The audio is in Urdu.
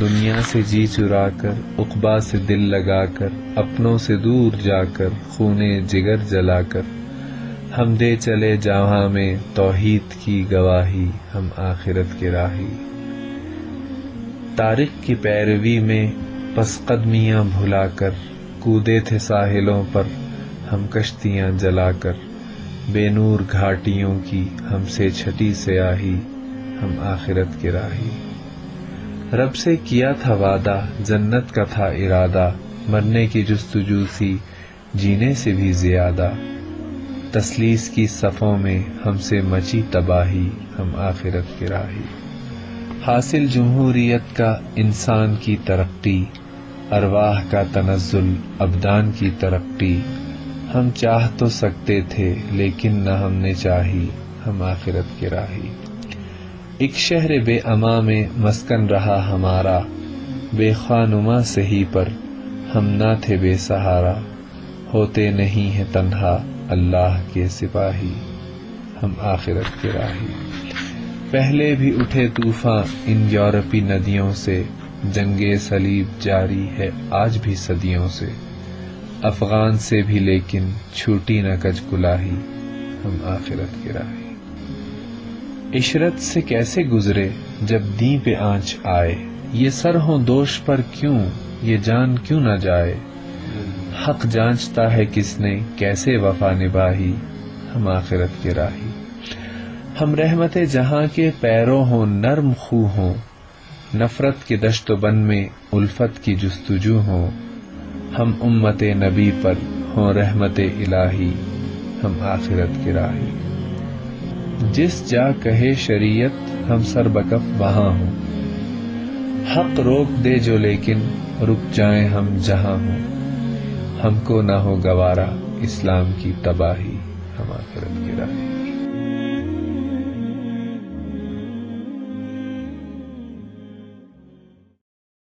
دنیا سے جی چرا کر اقبا سے دل لگا کر، اپنوں سے دور جا کر خونے جگر جلا کر۔ ہم دے چلے جہاں میں توحید کی گواہی، ہم آخرت کے راہی۔ تاریخ کی پیروی میں پس قدمیاں بھلا کر، کودے تھے ساحلوں پر، ہم کشتیاں جلا کر۔ بے نور گھاٹیوں کی ہم سے چھٹی سے آہی ہم آخرت کے راہی۔ رب سے کیا تھا وعدہ؟ جنت کا تھا ارادہ، مرنے کی جستجو سی جینے سے بھی زیادہ۔ تسلیس کی صفوں میں ہم سے مچی تباہی، ہم آخرت کے راہی۔ حاصل جمہوریت کا انسان کی ترقی، ارواح کا تنزل، ابدان کی ترقی۔ ہم چاہ تو سکتے تھے، لیکن نہ ہم نے چاہی، ہم آخرت کے راہی۔ ایک شہر بے اما میں مسکن رہا ہمارا، بے خانما سہی پر ہم نہ تھے بے سہارا، ہوتے نہیں ہیں تنہا اللہ کے سپاہی، ہم آخرت کے راہی۔ پہلے بھی اٹھے طوفان ان یورپی ندیوں سے، جنگ سلیب جاری ہے آج بھی صدیوں سے۔ افغان سے بھی لیکن چھوٹی نہ کج کلاہی، ہم آخرت کے راہی۔ عشرت سے کیسے گزرے جب دیں پہ آنچ آئے؟ یہ سر ہوں دوش پر کیوں؟ یہ جان کیوں نہ جائے؟ حق جانچتا ہے کس نے کیسے وفا نباہی ہم آخرت کے راہی؟ ہم رحمت جہاں کے پیروں ہوں نرم خو ہوں، نفرت کے دشت و بن میں الفت کی جستجو ہوں۔ ہم امت نبی پر ہوں رحمت الہی، ہم آخرت کے راہی۔ جس جا کہے شریعت، ہم سر بکف وہاں ہوں۔ حق روک دے جو لیکن رک جائیں ہم جہاں ہوں۔ ہم کو نہ ہو گوارا اسلام کی تباہی، ہم آخرت کی راہی